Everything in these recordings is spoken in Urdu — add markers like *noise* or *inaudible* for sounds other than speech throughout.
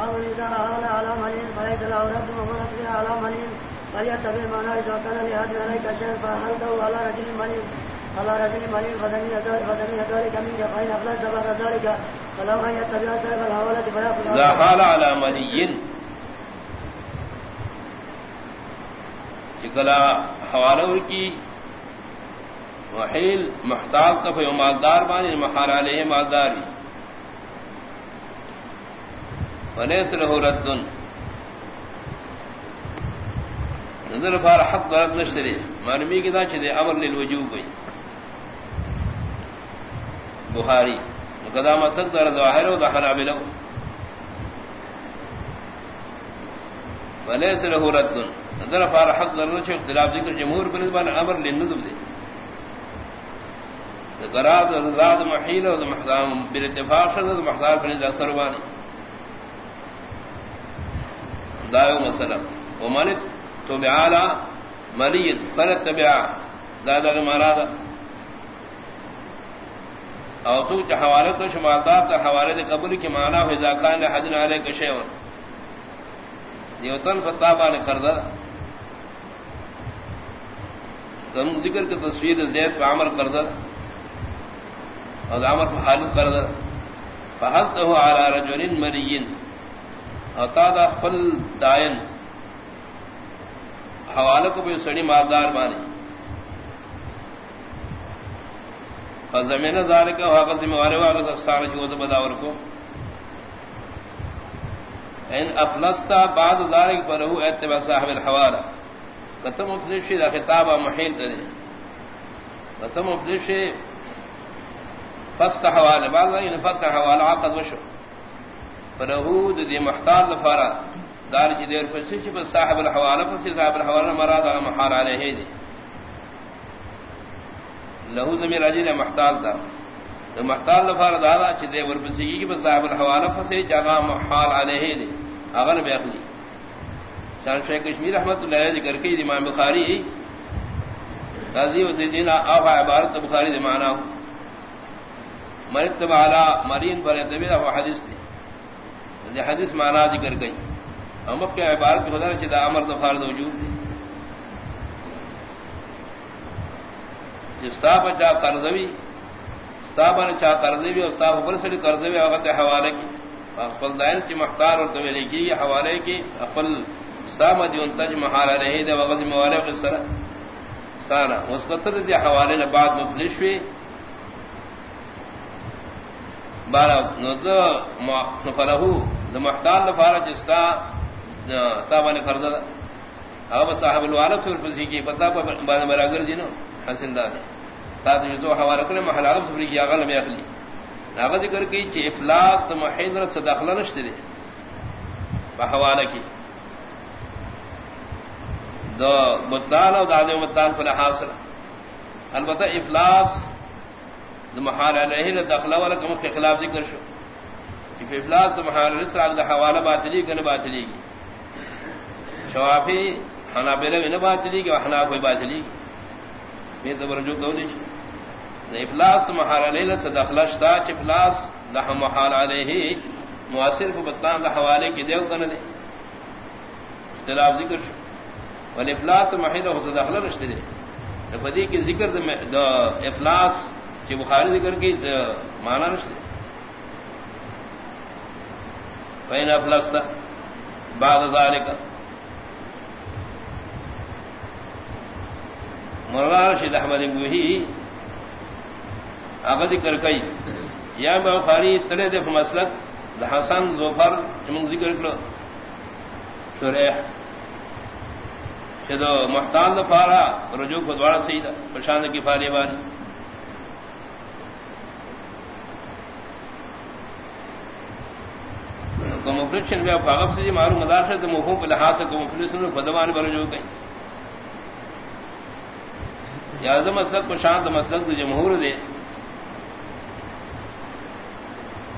باب إذا أهل على مليل فليس له رد ومن بها على مليل فليتبع المعنى إذا كان لهذه عليك شيء فأهلته على رجل مليل على رجل مليل فدمي ذلك منك فإن أفلس بعد ذلك فلو أن يتبع سيف الحوالة فيأخذ إذا حال على مليل چکلا حوالہ کی وحیل محتاط تف مالدار بانی محال علیہ مالدار بھی فلیس له رد. نظر فار حق درد نشتری معلومی کی دا چھتے امر للوجوب گئی بخاری مقدام مستق در ظاہر و دا مطلب حنابلو فلیس له رد. نظر فار حق درد نشتری اختلاف ذکر جمہور بنسبان امر للنظب دے قرار رضاد محیل و محضام بالاتفاق شد محضار فنز اکثر بانی دایو مسئلہ۔ ومن تبع لا ملي فلت تبع دادا مارا دا او تو جو حوالے تو شمالدار تا حوالے دے قبول کی معنی ہو، اذا کان لحدن علیہ کا شیون دیوتن فتابہ نے کردہ۔ تم ذکر کی تصویر زید پہ عمر کردہ۔ اور عمر پہ حالت کردہ۔ فحلتہ علی رجل مریین اتا دا خپل دائن حوالہ کو بھی سڑی مالدار مانے زمین زار کا واقع ذمہ والے واقع سستان کی وزن بداور کو. ان افلستا بعد ذلك فله اتبع صاحب الحوالہ. قتم افلشی دا خطاب محیل ترے. قتم افلشی فست حوالہ. بعد ذلك فست حوالہ عقد وشو. فرہود دی محتال لفارا دار چی دیر پسی چی پس صاحب الحوالہ پسی صاحب الحوالہ مراد آگا محال علیہ دی. لہو زمیر عجیل محتال دا دا محتال لفارا دارا چی دیر پسی کی پس صاحب الحوالہ پسی جاگا محال علیہ دی. آگا نبی شان شیخ کشمیر احمد اللہ علیہ ذکر کی دی امام بخاری تازیو دی دینا آفا عبارت بخاری دی معنی. ہو مرتب علا مرین پر اتبیدہ وہ حدیث دی. حدیث مانا ذکر گئی۔ ہم کے عبارت کی خدا چدا امر دفار وجود دی۔ استاف چا قرضوی استاف نے چا قرضوی استاف اوپر سے قرضوی وقت حوالے کی۔ اقبل دائن کی مختار اور تو لکھی یہ حوالے کی اقبل استاف دی انتج محال رہی دے وقت موالے کے سر استانا اس قطر دی حوالے نے بعد مفلش ہوئی۔ بارہ نو دو فلہو دا محتال لفارا جستا تابان قرض دا اگر صاحب الوالب سور پسی کی پتا پا بانے بعد مراگر جنو حسن دا دے تا تو جو حوالہ کرنے محل عرب سوری کی آغا لمی اخلی آغا ذکر کی چی افلاس تا محید رت صداخلہ نشتے دے پا حوالہ کی دو مطلان او دادے مطلان پر حاصل البتہ افلاس دو محال علیہ دخلہ والا کم کے خلاف ذکر شو. کہ افلاس محال رسال دا حوالہ باطلی کہ باطلی کی شوافی حنابلہ نہ باطلی کی حناف کوئی باطلی کی میں تو رجوع قولی نہ افلاس محال علیہ سے دخلشتا چ افلاس دا محال علیہ مؤثر کو بتان دا حوالے کی دیو کنے دے۔ اختلاف ذکر شو۔ والافلاس محل ہو سے دخلہ نشتے دے۔ فدی کی ذکر دا افلاس چ بخاری ذکر کی معنی نشتے فإن أفلست بعد ذلك۔ مولانا رشید احمد گوہی اغذ کرکئی یا بخاری تلے دے مسلک دا حسن زوفر چمن ذکر کرو شریح شدو محتان دفارا رجوع کو دوارا سیدہ پرشاند کی فاری فالی بانی کو مفلشن میں فاغب سے جی مارو مدار سے مفہوم کے لحاظ سے کو مفلسن میں بدوان بر جو گئی یاد مسلک کو شانت مسلک تو جمہور دے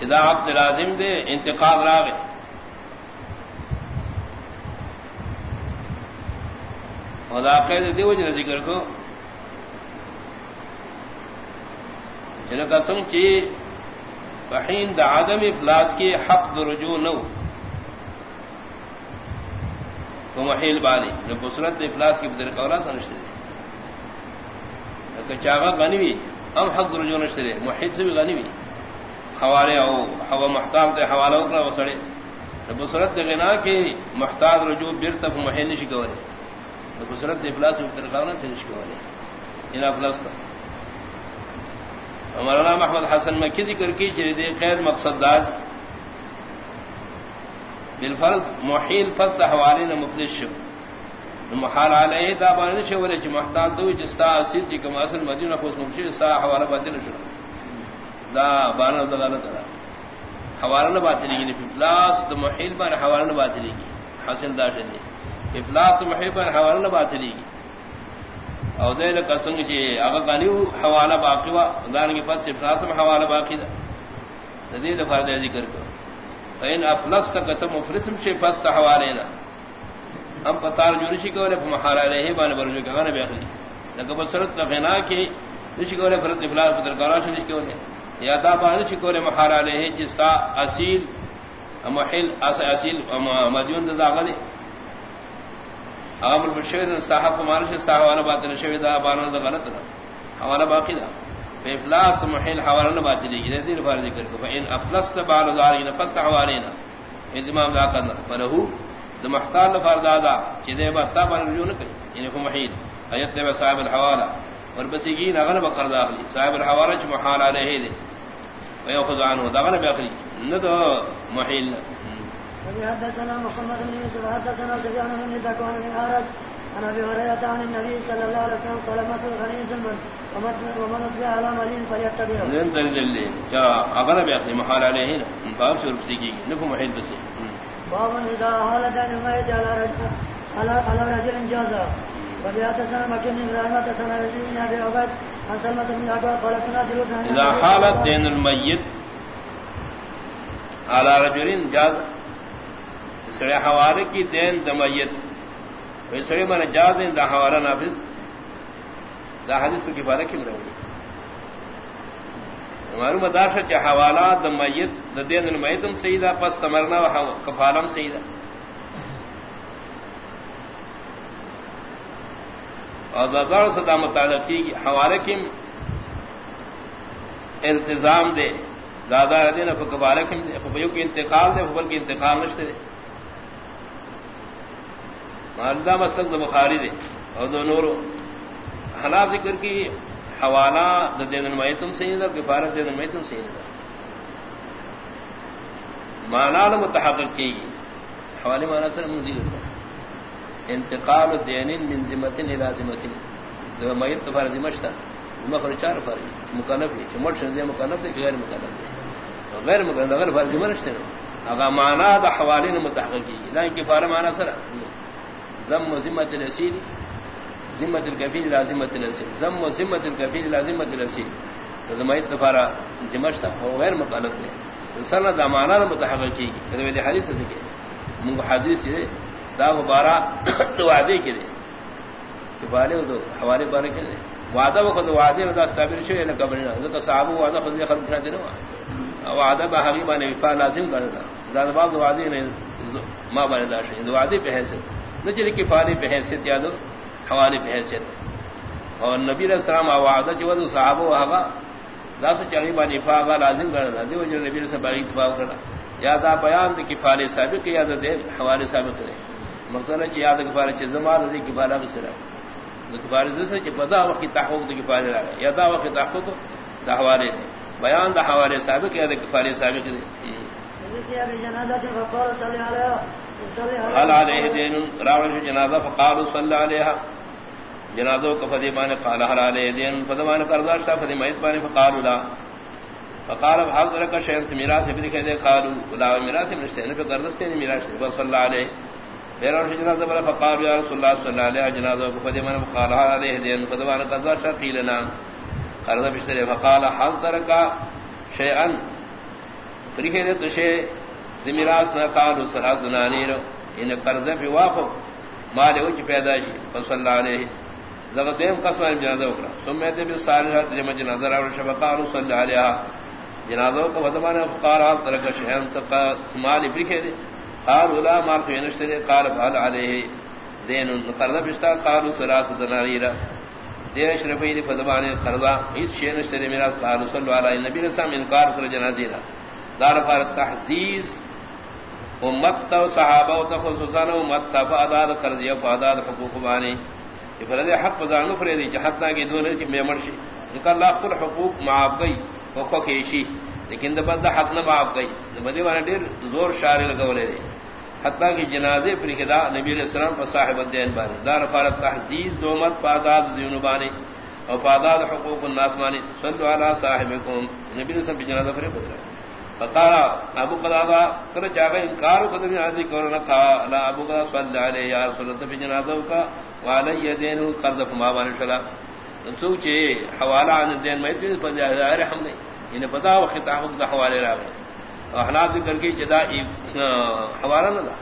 چدا آپ لازم دے انتقاد راغے خدا قید دے وجہ ذکر کو جن قسم چی بحین دا عدم افلاس کی حق دا رجوع نو. تو محیل بانی. جو بسرت افلاس کی بدر قولا تھا نشتے چاغا غنی بھی ہم حق رجوع نشتے محیط سے بھی غنی بھی. حوالے او ہوا محتاب دے حوالہ اکرا وہ سڑے. بسرت غنا کے محتاط رجوع بیر تک محیل نشی کولے بسرت افلاس کی بدر قولا سے نشی ان افلاس تھا مولانا محمد حسن مکی ذکر کی چلی دے خیر مقصد داد بالفرض محیل فصل حوالے نے مفلس محال علیہ دا بان شو ولے چ محتاج دو جستا اصل جی کما اصل مدینہ خوش مفشی سا حوالہ باطل شو دا بان دا غلط دا. حوالہ نہ باطل کی افلاس تو محیل بان حوالہ نہ باطل کی حاصل دا شدی. افلاس محیل بان حوالہ نہ باطل کی او دے لک سنگ جی اگر غنی حوالہ باقی وا دان کی فصل افلاس حوالہ باقی دا. تدید فرض ذکر کو فین افلس تک تم مفلسم شی فست حوالینا ہم پتار جو نشی کولے محال علیہ بان برجو کہ غنہ بیخلی لگا بسرت غنا کی، نشی کولے فرت افلاس پتر قراش نشی کولے. یا دا بان نشی کولے محال علیہ جستا اصیل، محل اصیل مدیون دا غنی اغم البشیر استحق مارش استحوالا باطل شوی دا بان دا غلط دا حوالا باقی دا۔ افلاس محل، حوالہ نہ بات لے گی دیر بار ذکر کو۔ فین افلس بعد دارین فست حوالینا انتمام دا کرنا فلہو دا محتال فر دادا کہ دے با تا بار رجوع نہ کرے یعنی کو محیل۔ ایت دے صاحب الحوالہ۔ اور بسیگین اغن بقر داخلی صاحب الحوالہ چ محال علیہ دے۔ ويأخذ عنه دغنا بأخري ندو محيل حدثنا محمد بن يوسف حدثنا سفيان بن ذكوان بن عارج عن ابي هريره عن النبي صلى الله عليه وسلم قال مثل غني ظلم ومن اتبع على ملين فليتبعه. زين دليل جاء اغلب بأخري محال عليه باب شرب سيكي. نفو محيل بس. باب اذا حال دين الميت على رجل على على رجل جازا. وبحدثنا مكين بن ابراهيم يزيد بن ابي عبيد عن سلمة بن الاكوع قال كنا جلوسا اذا حالت دين الميت على رجل جازا سڑے حوالے کی دین دمیت. سڑے من جا دین دا حوالہ نافذ. دا حدیث کو کفارہ کی مرے معلوم داشا چا حوالہ دمیت، دا دین المیتم سیدہ، پس تمرنا و کفالم سیدہ. اور دادار صدا متعلقی حوالے کی التزام دے. دادا دین اب فکبارہ کی خبیو کی انتقال دے خبر کی انتقال نشتے دے. مالدہ مستق دو بخاری دے اور دو نورو. حناب ذکر کی حوالہ دا دین المیتم سے نہیں دا، کفارت دین المیتم سے نہیں دا. مانا متحقق کی گی. حوالے مانا سر من ذکر انتقال دین من ذمت الى ذمت دو میت تو فرض مشتا مخر چار فرض مکلف ہے چمٹ شدے مکلف ہے غیر مکلف ہے غیر مکلف، غیر فرض مرشتے اگر مانا دا حوالے متحقق کی گی. لیکن کفارہ مانا سر. مزید زم *coughs* و ذمت الاسیر ذمت الکفیل لا ذمت الاسیر زم و ذمت الکفیل لا ذمت الاسیر تو زمایت تفارا ذمشتا غیر مطالب دے سرنا دا مانا متحقق کی گی کہ حدیث سے کہ منگو حدیث دے دا غبارہ تو وعدے کے دے کہ بالے دو حوالے بارے کے دے وعدہ وہ خود وعدے میں دا ستابر شو ہے قبر نہ ذکر صحابہ وعدہ خود خلق نہ دینا وعدہ با حقیقہ نے وفا لازم کرنا دا. باب وعدے نے ما بنے دا شے وعدے پہ ہے سے نہ چلے کفارے پہ حیثیت یاد حوالے پہ حیثیت اور نبی علیہ السلام وعدہ جو وہ صحابہ داس چڑی با نفاق لازم کرنا دیو جو نبی سے باغی اتفاق کرنا یاد بیان دے کفارے سابق یاد دے حوالے سابق دے مقصد ہے یاد کفارے چ زمان دے کفارہ کے سرا کفارے سے کہ پتہ وقت تحقق دے کفارے رہا یا دا وقت تحقق دا حوالے دے بیان دا حوالے سابق یاد کفارے سابق دے حل علیہ دین راوش جنازہ، فقالوا صلی علیہ جنازو کا فدیمان قال حل علیہ دین فدیمان قرضا شتا فدیمان اتبانی فقالوا لا. فقال حق رکا شہن سے میراث ابن کہہ دے، قالوا لا، میراث ابن شہن پہ قرضا شتا میراث ابن صلی علیہ. میرا بیرون جنازہ بلا، فقالوا یا رسول اللہ صلی اللہ علیہ جنازو کا فدیمان فقال حل علیہ دین فدیمان قرضا شتا قیلنا قرضا بشترے فقال حق رکا شیئن فریخے دے تو شیئ زمیراس نہ قالو سلاس نانیر ان قرض فی واقف مال وچ پیدا شي صلی اللہ علیہ. زغدیم قسم جنازہ وکړه سمیت به صالحات جمع جنازہ اور شبقار صلی اللہ علیہ. جنازہ کو ودمان فقارات ترک شہن سقا مال برکے دے. قال ولا مال فی نشر قال بال علیہ. دین قرض پشتا قالو سلاس دناریرا دیش رفی دی فضبان قرضا اس شین اشتری میراث قالو صلو علی نبی رسام انکار کر جنازینا دار فار تحزیز امت تا صحابہ و تخصصا امت تا فاداد قرض فاداد حقوق بانی فرد حق بزانو فردی جہتنا کی دون رجی میں مرشی انکا اللہ کل حقوق معاف گئی وقو کیشی لیکن دا بندہ حق نہ معاف گئی۔ دا بدی وانا دیر زور شاری لگولے دے۔ حتیٰ کی جنازے پر خدا نبی علیہ السلام پر صاحب الدین بانی دار فارت تحزیز دومت پاداد دیون بانی اور پاداد حقوق الناس مانی صلو علی صاحبکم۔ نبی علیہ السلام پر جنازہ پر خود رہا فقارا ابو قدادا کر چاہے انکار کو قدر عزی کرنا کھا لا ابو قدادا صلی اللہ علیہ یا رسول اللہ پر جنازہ کا وعلی دین قرض فما بانی شلا۔ سوچے، حوالہ عن الدین میں اتنی پر ظاہر ہم نہیں انہیں پتا وقت حقوق دا حوالے رہا احناف ذکر کی جدا حوالہ نہ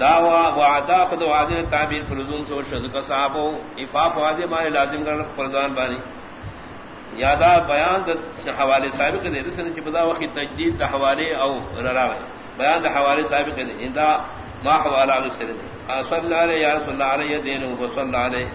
دعوا وعدا خود وعدے، تعبیر فرزون سو شد کا صاحب افاف وعدے مانے لازم کرنا فرزان بانی۔ یادا بیان دا حوالے صاحب کے دے رسن چپدا وقت تجدید یعنی دا حوالے او ررا بیان دا حوالے صاحب کے دے اندا ما حوالہ اگر سر دے صلی اللہ علیہ یا رسول اللہ علیہ دین و صلی اللہ علیہ